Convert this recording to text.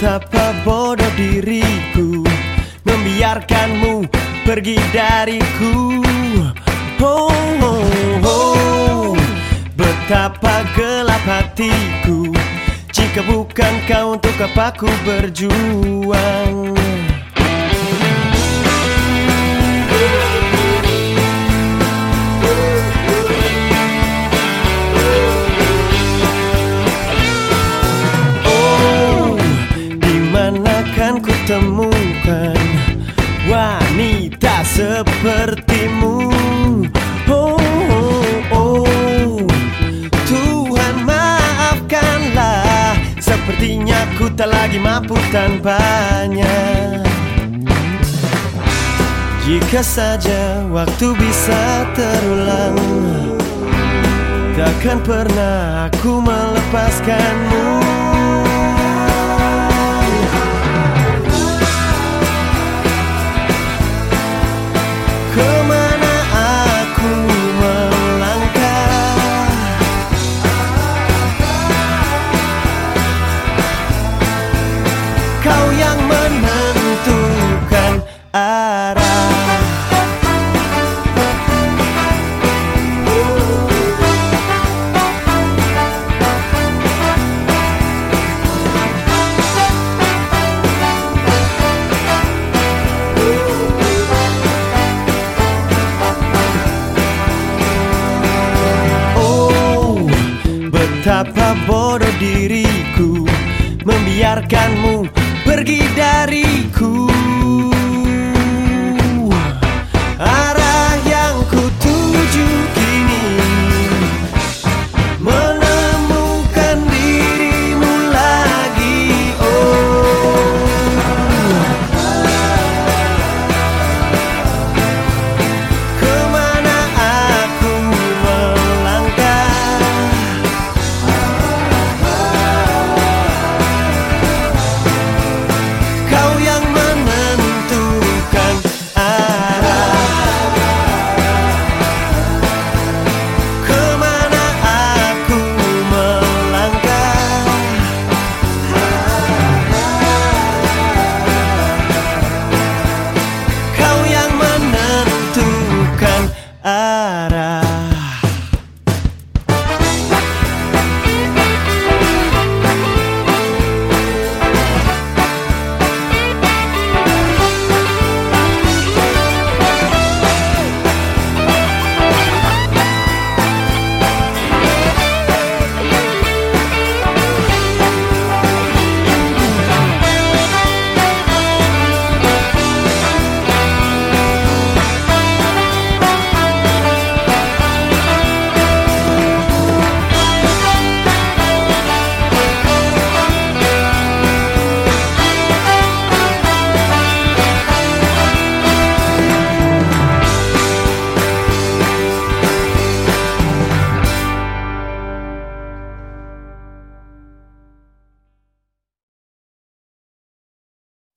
Betapa bodoh diriku Membiarkanmu pergi dariku oh, oh, oh. Betapa gelap hatiku Jika bukan kau untuk apa ku berjuang temukan wanita sepertimu. Oh, oh, oh. Tuhan maafkanlah. Sepertinya ku tak lagi mampu tanpanya. Jika saja waktu bisa terulang Takkan pernah aku melepaskanmu arah Oh, betapa bodoh diriku Membiarkanmu pergi dariku